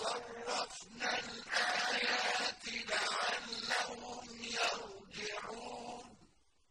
وَصَرَّفْنَا